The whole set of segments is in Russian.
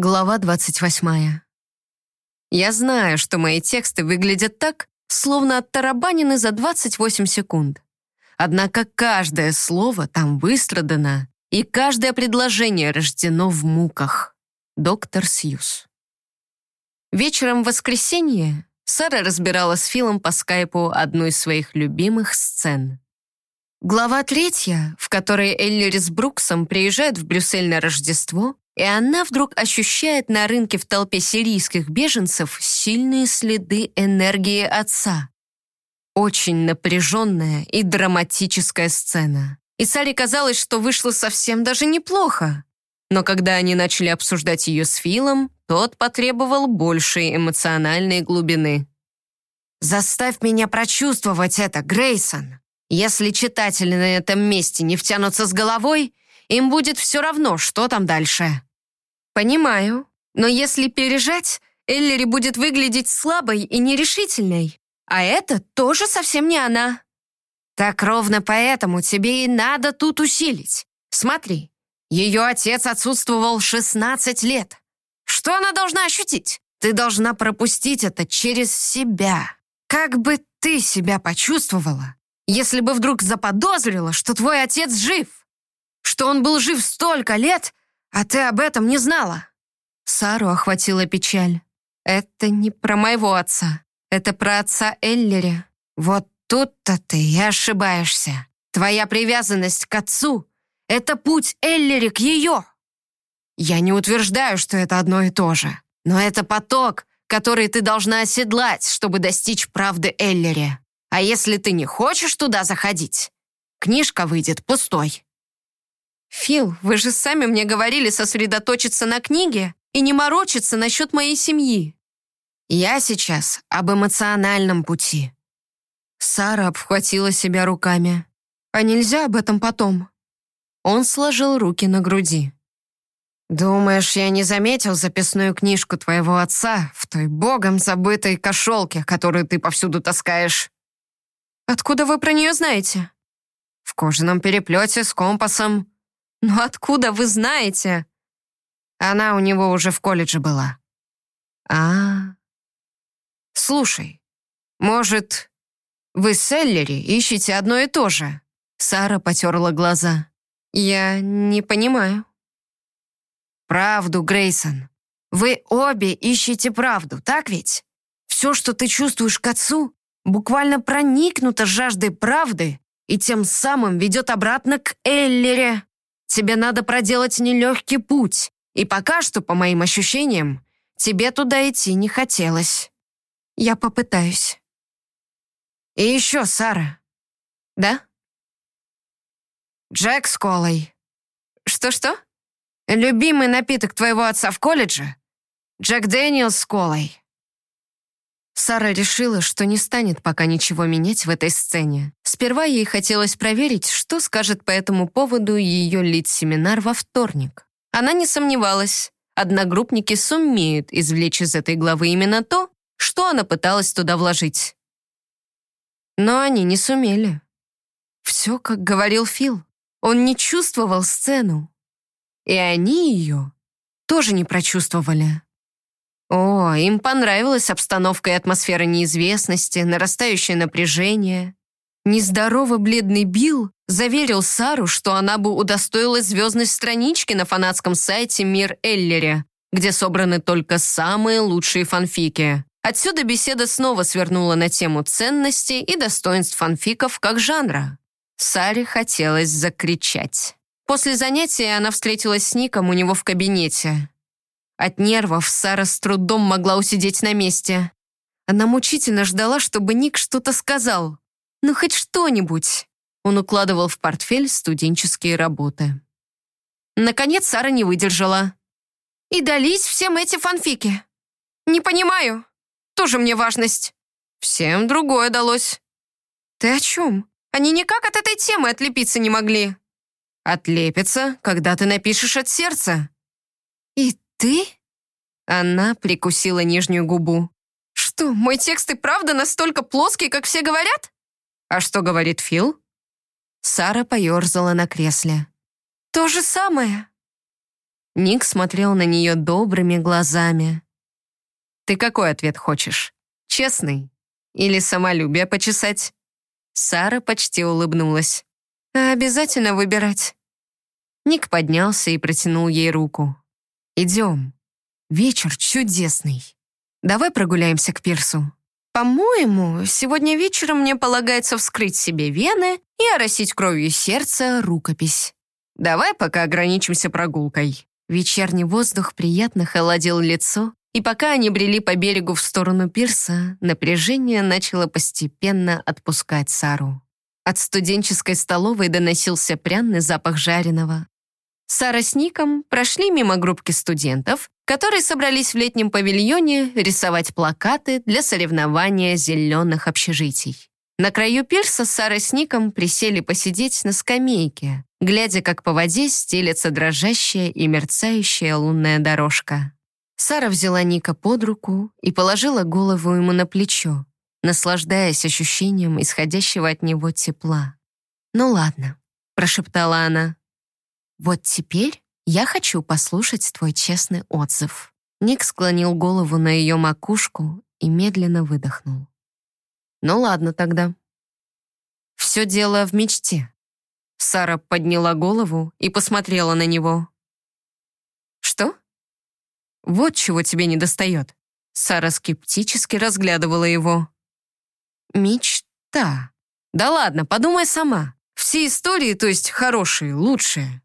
Глава 28. Я знаю, что мои тексты выглядят так, словно оттарабанены за 28 секунд. Однако каждое слово там выстрадано, и каждое предложение рождено в муках. Доктор Сьюз. Вечером в воскресенье Сара разбирала с Филом по скайпу одну из своих любимых сцен. Глава третья, в которой Эллири с Бруксом приезжают в Брюссель на Рождество, и она вдруг ощущает на рынке в толпе сирийских беженцев сильные следы энергии отца. Очень напряженная и драматическая сцена. И Саре казалось, что вышло совсем даже неплохо. Но когда они начали обсуждать ее с Филом, тот потребовал большей эмоциональной глубины. «Заставь меня прочувствовать это, Грейсон. Если читатели на этом месте не втянутся с головой, им будет все равно, что там дальше». «Понимаю. Но если пережать, Эллири будет выглядеть слабой и нерешительной. А это тоже совсем не она». «Так ровно поэтому тебе и надо тут усилить. Смотри, ее отец отсутствовал 16 лет. Что она должна ощутить? Ты должна пропустить это через себя. Как бы ты себя почувствовала, если бы вдруг заподозрила, что твой отец жив? Что он был жив столько лет, а ты об этом не знала?» Сару охватила печаль. «Это не про моего отца. Это про отца Эллери. Вот тут-то ты и ошибаешься. Твоя привязанность к отцу — это путь Эллери к ее. Я не утверждаю, что это одно и то же, но это поток, который ты должна оседлать, чтобы достичь правды Эллери. А если ты не хочешь туда заходить, книжка выйдет пустой». «Фил, вы же сами мне говорили сосредоточиться на книге и не морочиться насчет моей семьи». «Я сейчас об эмоциональном пути». Сара обхватила себя руками. «А нельзя об этом потом?» Он сложил руки на груди. «Думаешь, я не заметил записную книжку твоего отца в той богом забытой кошелке, которую ты повсюду таскаешь?» «Откуда вы про нее знаете?» «В кожаном переплете с компасом. «Но откуда вы знаете?» Она у него уже в колледже была. а Слушай, может, вы с Эллери ищете одно и то же?» Сара потерла глаза. «Я не понимаю». «Правду, Грейсон. Вы обе ищете правду, так ведь? Все, что ты чувствуешь к отцу, буквально проникнуто жаждой правды и тем самым ведет обратно к Эллере. Тебе надо проделать нелегкий путь, и пока что, по моим ощущениям, тебе туда идти не хотелось. Я попытаюсь. И еще, Сара. Да? Джек с колой. Что-что? Любимый напиток твоего отца в колледже? Джек Дэниелс с колой. Сара решила, что не станет пока ничего менять в этой сцене. Сперва ей хотелось проверить, что скажет по этому поводу ее лид-семинар во вторник. Она не сомневалась, одногруппники сумеют извлечь из этой главы именно то, что она пыталась туда вложить. Но они не сумели. Все, как говорил Фил. Он не чувствовал сцену. И они ее тоже не прочувствовали. О, им понравилась обстановка и атмосфера неизвестности, нарастающее напряжение. Нездоровый бледный Билл заверил Сару, что она бы удостоилась звездной странички на фанатском сайте «Мир Эллери», где собраны только самые лучшие фанфики. Отсюда беседа снова свернула на тему ценностей и достоинств фанфиков как жанра. Саре хотелось закричать. После занятия она встретилась с Ником у него в кабинете. От нервов Сара с трудом могла усидеть на месте. Она мучительно ждала, чтобы Ник что-то сказал. Ну, хоть что-нибудь. Он укладывал в портфель студенческие работы. Наконец Сара не выдержала. «И дались всем эти фанфики. Не понимаю. Тоже мне важность. Всем другое далось». «Ты о чем? Они никак от этой темы отлепиться не могли». «Отлепится, когда ты напишешь от сердца». «И «Ты?» Она прикусила нижнюю губу. «Что, мой текст и правда настолько плоский, как все говорят?» «А что говорит Фил?» Сара поерзала на кресле. «То же самое». Ник смотрел на нее добрыми глазами. «Ты какой ответ хочешь? Честный? Или самолюбие почесать?» Сара почти улыбнулась. «А «Обязательно выбирать». Ник поднялся и протянул ей руку. «Идем. Вечер чудесный. Давай прогуляемся к пирсу». «По-моему, сегодня вечером мне полагается вскрыть себе вены и оросить кровью сердце рукопись. Давай пока ограничимся прогулкой». Вечерний воздух приятно холодил лицо, и пока они брели по берегу в сторону пирса, напряжение начало постепенно отпускать Сару. От студенческой столовой доносился пряный запах жареного. Сара с Ником прошли мимо группки студентов, которые собрались в летнем павильоне рисовать плакаты для соревнования зеленых общежитий. На краю пирса Сара с Ником присели посидеть на скамейке, глядя, как по воде стелется дрожащая и мерцающая лунная дорожка. Сара взяла Ника под руку и положила голову ему на плечо, наслаждаясь ощущением исходящего от него тепла. «Ну ладно», — прошептала она. «Вот теперь я хочу послушать твой честный отзыв». Ник склонил голову на ее макушку и медленно выдохнул. «Ну ладно тогда». «Все дело в мечте». Сара подняла голову и посмотрела на него. «Что?» «Вот чего тебе не достает». Сара скептически разглядывала его. «Мечта. Да ладно, подумай сама. Все истории, то есть хорошие, лучшие.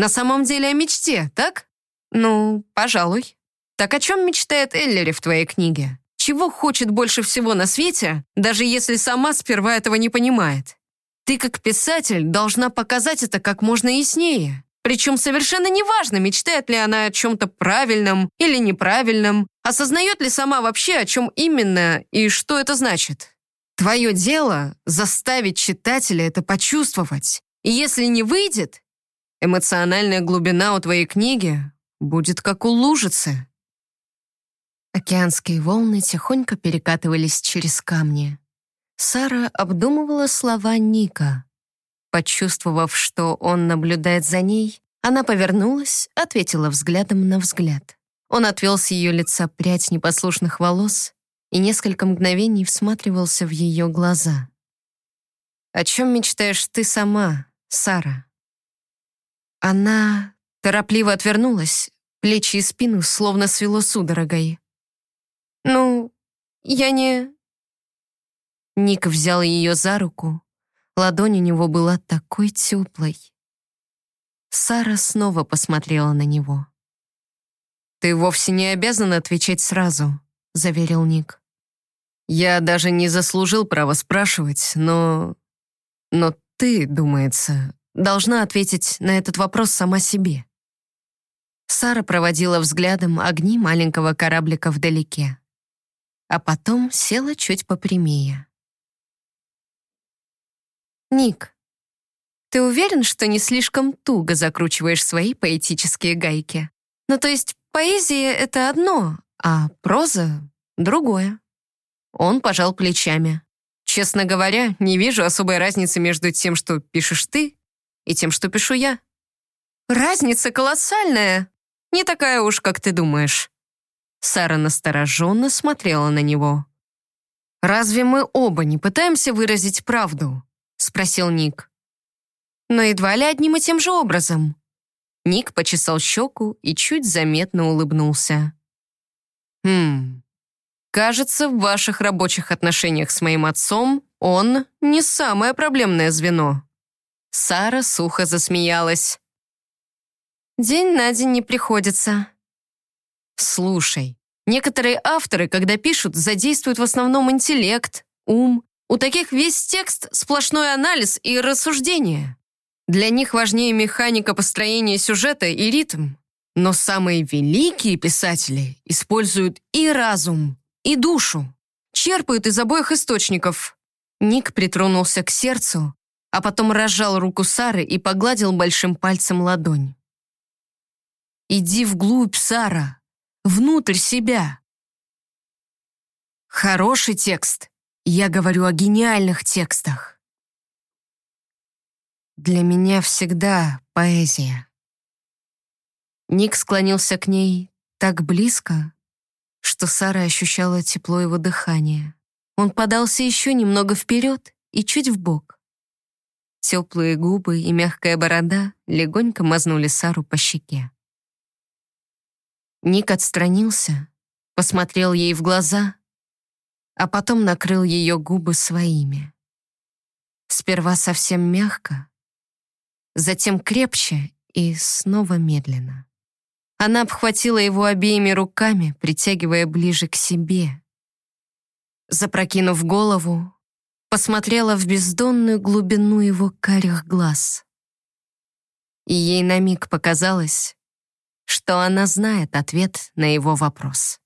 На самом деле о мечте, так? Ну, пожалуй. Так о чем мечтает Эллери в твоей книге? Чего хочет больше всего на свете, даже если сама сперва этого не понимает? Ты, как писатель, должна показать это как можно яснее. Причем совершенно неважно, мечтает ли она о чем-то правильном или неправильном, осознает ли сама вообще, о чем именно и что это значит. Твое дело — заставить читателя это почувствовать. И если не выйдет, эмоциональная глубина у твоей книги будет как у лужицы. Океанские волны тихонько перекатывались через камни. Сара обдумывала слова Ника. Почувствовав, что он наблюдает за ней, она повернулась, ответила взглядом на взгляд. Он отвел с ее лица прядь непослушных волос и несколько мгновений всматривался в ее глаза. «О чем мечтаешь ты сама, Сара?» Она торопливо отвернулась, плечи и спину словно свело судорогой. «Ну, я не...» Ник взял ее за руку. Ладонь у него была такой теплой. Сара снова посмотрела на него. «Ты вовсе не обязан отвечать сразу», — заверил Ник. «Я даже не заслужил права спрашивать, но... Но ты, думается, должна ответить на этот вопрос сама себе». Сара проводила взглядом огни маленького кораблика вдалеке а потом села чуть попрямее. «Ник, ты уверен, что не слишком туго закручиваешь свои поэтические гайки? Ну, то есть поэзия — это одно, а проза — другое». Он пожал плечами. «Честно говоря, не вижу особой разницы между тем, что пишешь ты, и тем, что пишу я». «Разница колоссальная. Не такая уж, как ты думаешь. Сара настороженно смотрела на него. «Разве мы оба не пытаемся выразить правду?» — спросил Ник. «Но едва ли одним и тем же образом». Ник почесал щеку и чуть заметно улыбнулся. «Хм, кажется, в ваших рабочих отношениях с моим отцом он не самое проблемное звено». Сара сухо засмеялась. «День на день не приходится», Слушай, некоторые авторы, когда пишут, задействуют в основном интеллект, ум. У таких весь текст — сплошной анализ и рассуждение. Для них важнее механика построения сюжета и ритм. Но самые великие писатели используют и разум, и душу. Черпают из обоих источников. Ник притронулся к сердцу, а потом разжал руку Сары и погладил большим пальцем ладонь. «Иди вглубь, Сара внутрь себя. Хороший текст. Я говорю о гениальных текстах. Для меня всегда поэзия. Ник склонился к ней так близко, что Сара ощущала тепло его дыхания. Он подался еще немного вперед и чуть вбок. Теплые губы и мягкая борода легонько мазнули Сару по щеке. Ник отстранился, посмотрел ей в глаза, а потом накрыл ее губы своими. Сперва совсем мягко, затем крепче и снова медленно. Она обхватила его обеими руками, притягивая ближе к себе. Запрокинув голову, посмотрела в бездонную глубину его карих глаз. И ей на миг показалось, что она знает ответ на его вопрос.